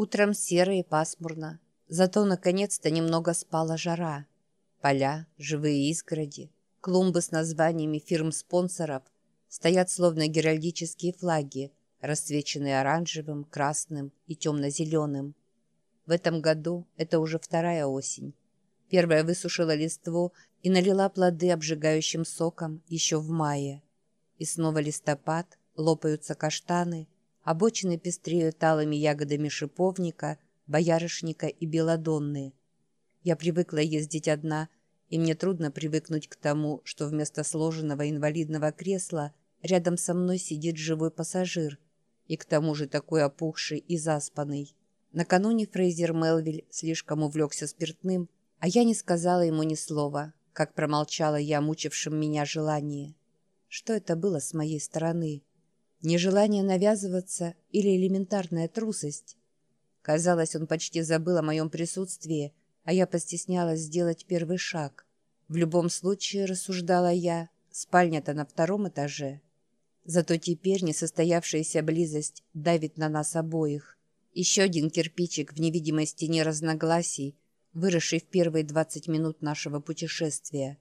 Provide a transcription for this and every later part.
Утром серо и пасмурно, зато наконец-то немного спала жара. Поля, живые изгороди, клумбы с названиями фирм-спонсоров стоят словно геральдические флаги, расцвеченные оранжевым, красным и темно-зеленым. В этом году это уже вторая осень. Первая высушила листву и налила плоды обжигающим соком еще в мае. И снова листопад, лопаются каштаны, обочины пестреют алыми ягодами шиповника, боярышника и белодонны. Я привыкла ездить одна, и мне трудно привыкнуть к тому, что вместо сложенного инвалидного кресла рядом со мной сидит живой пассажир, и к тому же такой опухший и заспанный. Накануне Фрейзер Мелвиль слишком увлекся спиртным, а я не сказала ему ни слова, как промолчала я мучившем меня желание. Что это было с моей стороны? Нежелание навязываться или элементарная трусость? Казалось, он почти забыл о моем присутствии, а я постеснялась сделать первый шаг. В любом случае, рассуждала я, спальня-то на втором этаже. Зато теперь несостоявшаяся близость давит на нас обоих. Еще один кирпичик в невидимой стене разногласий, выросший в первые 20 минут нашего путешествия.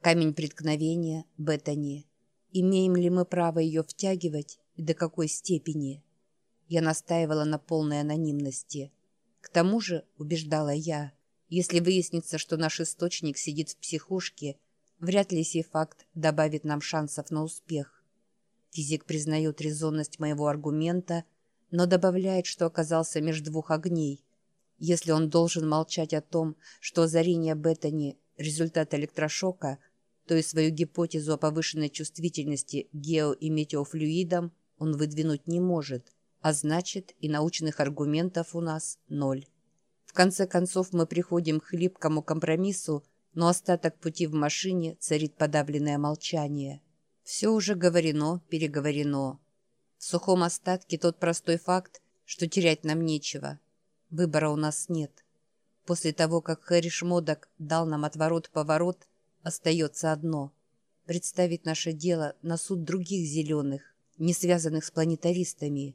Камень преткновения Беттани. Имеем ли мы право ее втягивать и до какой степени? Я настаивала на полной анонимности. К тому же, убеждала я, если выяснится, что наш источник сидит в психушке, вряд ли сей факт добавит нам шансов на успех. Физик признает резонность моего аргумента, но добавляет, что оказался между двух огней. Если он должен молчать о том, что озарение Беттани – результат электрошока – то и свою гипотезу о повышенной чувствительности гео- и метеофлюидам он выдвинуть не может, а значит и научных аргументов у нас ноль. В конце концов мы приходим к хлипкому компромиссу, но остаток пути в машине царит подавленное молчание. Все уже говорено, переговорено. В сухом остатке тот простой факт, что терять нам нечего. Выбора у нас нет. После того, как Хэриш Модок дал нам отворот-поворот – Остается одно – представить наше дело на суд других зеленых, не связанных с планетаристами.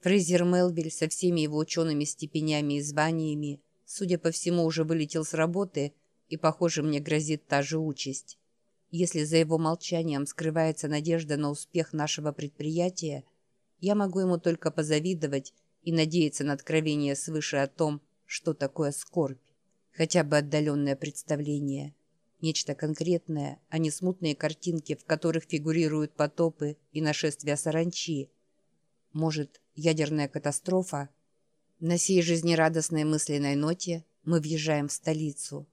Фрейзер Мелвиль со всеми его учеными степенями и званиями, судя по всему, уже вылетел с работы, и, похоже, мне грозит та же участь. Если за его молчанием скрывается надежда на успех нашего предприятия, я могу ему только позавидовать и надеяться на откровение свыше о том, что такое скорбь, хотя бы отдаленное представление – Нечто конкретное, а не смутные картинки, в которых фигурируют потопы и нашествия саранчи. Может, ядерная катастрофа? На сей жизнерадостной мысленной ноте мы въезжаем в столицу.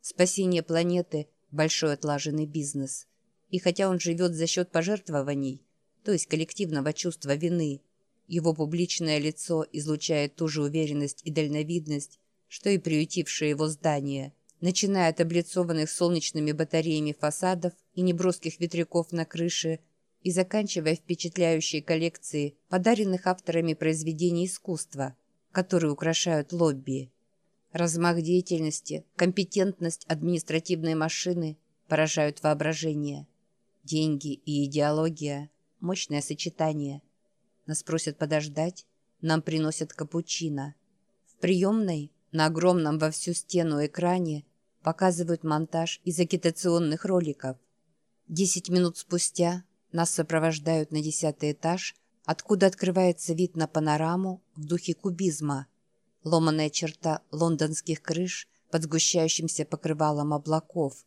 Спасение планеты – большой отлаженный бизнес. И хотя он живет за счет пожертвований, то есть коллективного чувства вины, его публичное лицо излучает ту же уверенность и дальновидность, что и приютившее его здание – начиная от облицованных солнечными батареями фасадов и неброских ветряков на крыше и заканчивая впечатляющей коллекцией подаренных авторами произведений искусства, которые украшают лобби. Размах деятельности, компетентность административной машины поражают воображение. Деньги и идеология – мощное сочетание. Нас просят подождать, нам приносят капучино. В приемной, на огромном во всю стену экране, показывают монтаж из агитационных роликов. Десять минут спустя нас сопровождают на десятый этаж, откуда открывается вид на панораму в духе кубизма. Ломаная черта лондонских крыш под сгущающимся покрывалом облаков.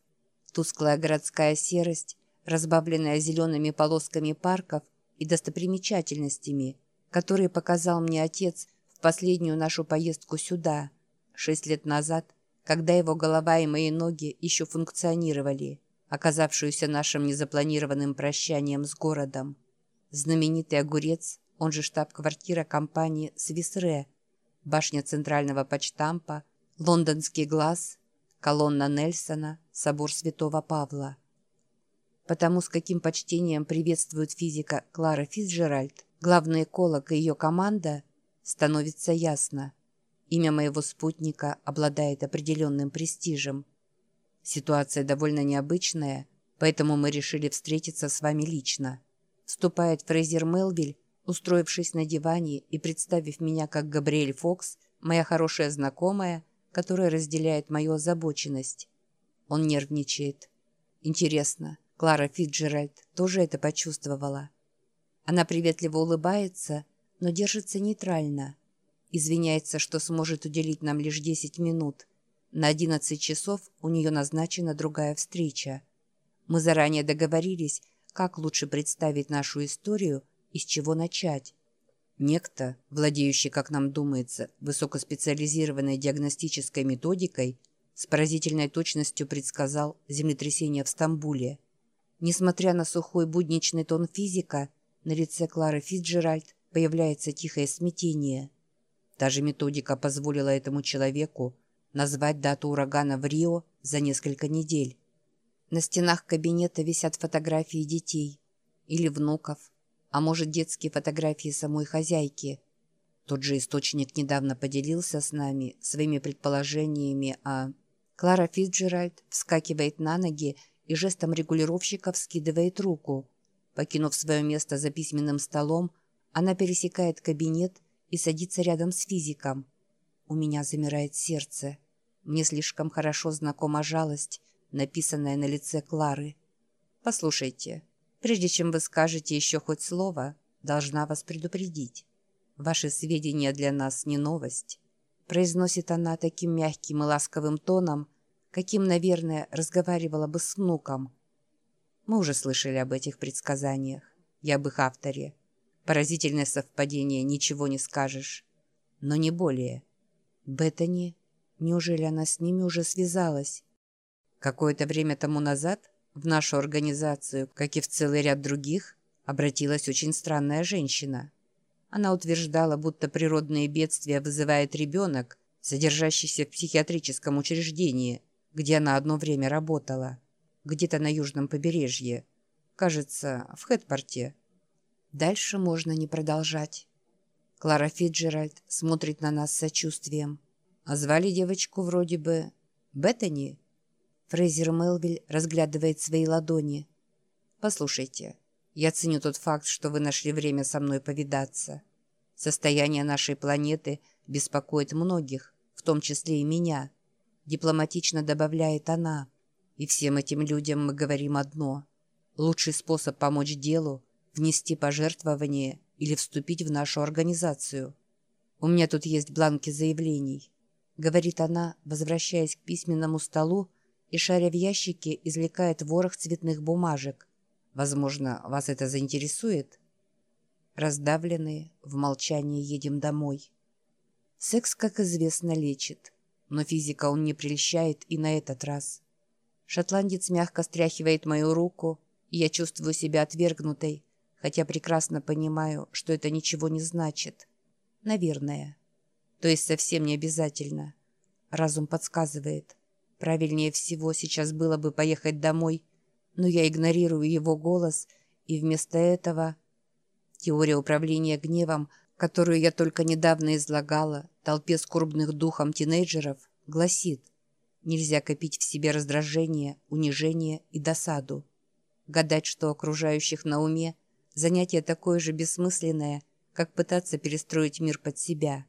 Тусклая городская серость, разбавленная зелеными полосками парков и достопримечательностями, которые показал мне отец в последнюю нашу поездку сюда, шесть лет назад – когда его голова и мои ноги еще функционировали, оказавшуюся нашим незапланированным прощанием с городом. Знаменитый огурец, он же штаб-квартира компании «Свисре», башня Центрального почтампа, лондонский глаз, колонна Нельсона, собор Святого Павла. Потому с каким почтением приветствует физика Клара Фицджеральд, главный эколог и ее команда, становится ясно – Имя моего спутника обладает определенным престижем. Ситуация довольно необычная, поэтому мы решили встретиться с вами лично. Вступает Фрейзер Мелвиль, устроившись на диване и представив меня как Габриэль Фокс, моя хорошая знакомая, которая разделяет мою озабоченность. Он нервничает. Интересно, Клара Фитджеральд тоже это почувствовала? Она приветливо улыбается, но держится нейтрально. Извиняется, что сможет уделить нам лишь 10 минут. На 11 часов у нее назначена другая встреча. Мы заранее договорились, как лучше представить нашу историю и с чего начать. Некто, владеющий, как нам думается, высокоспециализированной диагностической методикой, с поразительной точностью предсказал землетрясение в Стамбуле. Несмотря на сухой будничный тон физика, на лице Клары Фитджеральд появляется тихое смятение. Та же методика позволила этому человеку назвать дату урагана в Рио за несколько недель. На стенах кабинета висят фотографии детей или внуков, а может детские фотографии самой хозяйки. Тот же источник недавно поделился с нами своими предположениями о... Клара Фитджеральд вскакивает на ноги и жестом регулировщика вскидывает руку. Покинув свое место за письменным столом, она пересекает кабинет и садится рядом с физиком. У меня замирает сердце. Мне слишком хорошо знакома жалость, написанная на лице Клары. «Послушайте, прежде чем вы скажете еще хоть слово, должна вас предупредить. Ваши сведения для нас не новость», произносит она таким мягким и ласковым тоном, каким, наверное, разговаривала бы с внуком. Мы уже слышали об этих предсказаниях и об их авторе. Поразительное совпадение, ничего не скажешь. Но не более. Беттани, неужели она с ними уже связалась? Какое-то время тому назад в нашу организацию, как и в целый ряд других, обратилась очень странная женщина. Она утверждала, будто природные бедствия вызывает ребенок, содержащийся в психиатрическом учреждении, где она одно время работала, где-то на южном побережье, кажется, в Хэтпорте. Дальше можно не продолжать. Клара Фиджеральд смотрит на нас с сочувствием. А звали девочку вроде бы Беттани. Фрейзер Мелвиль разглядывает свои ладони. «Послушайте, я ценю тот факт, что вы нашли время со мной повидаться. Состояние нашей планеты беспокоит многих, в том числе и меня», дипломатично добавляет она. «И всем этим людям мы говорим одно. Лучший способ помочь делу внести пожертвование или вступить в нашу организацию. У меня тут есть бланки заявлений», — говорит она, возвращаясь к письменному столу и, шаря в ящике, извлекает ворох цветных бумажек. «Возможно, вас это заинтересует?» Раздавленные, в молчании едем домой. Секс, как известно, лечит, но физика он не прельщает и на этот раз. Шотландец мягко стряхивает мою руку, и я чувствую себя отвергнутой, хотя прекрасно понимаю, что это ничего не значит. Наверное. То есть совсем не обязательно. Разум подсказывает. Правильнее всего сейчас было бы поехать домой, но я игнорирую его голос, и вместо этого... Теория управления гневом, которую я только недавно излагала толпе скорбных духом тинейджеров, гласит, нельзя копить в себе раздражение, унижение и досаду. Гадать, что окружающих на уме, Занятие такое же бессмысленное, как пытаться перестроить мир под себя.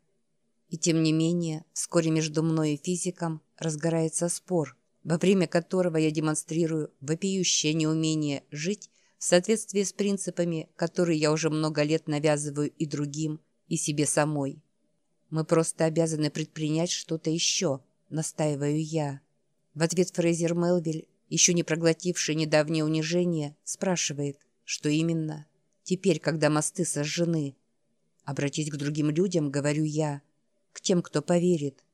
И тем не менее, вскоре между мной и физиком разгорается спор, во время которого я демонстрирую вопиющее неумение жить в соответствии с принципами, которые я уже много лет навязываю и другим, и себе самой. Мы просто обязаны предпринять что-то еще, настаиваю я. В ответ Фрейзер Мелвиль, еще не проглотивший недавнее унижение, спрашивает, что именно – теперь, когда мосты сожжены. Обратить к другим людям, говорю я, к тем, кто поверит.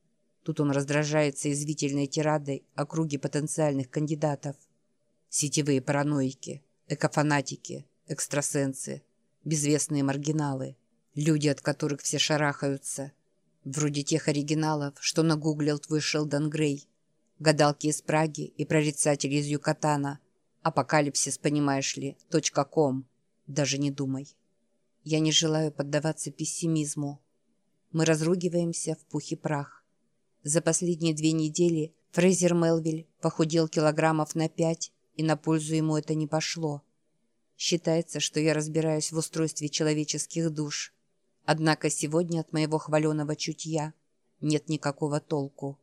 Тут он раздражается извительной тирадой о круге потенциальных кандидатов. Сетевые параноики, экофанатики, экстрасенсы, безвестные маргиналы, люди, от которых все шарахаются. Вроде тех оригиналов, что нагуглил твой Шелдон Грей, гадалки из Праги и прорицатели из Юкатана, апокалипсис, понимаешь ли, точка ком. Даже не думай. Я не желаю поддаваться пессимизму. Мы разругиваемся в пух и прах. За последние две недели Фрейзер Мелвиль похудел килограммов на пять, и на пользу ему это не пошло. Считается, что я разбираюсь в устройстве человеческих душ. Однако сегодня от моего хваленого чутья нет никакого толку.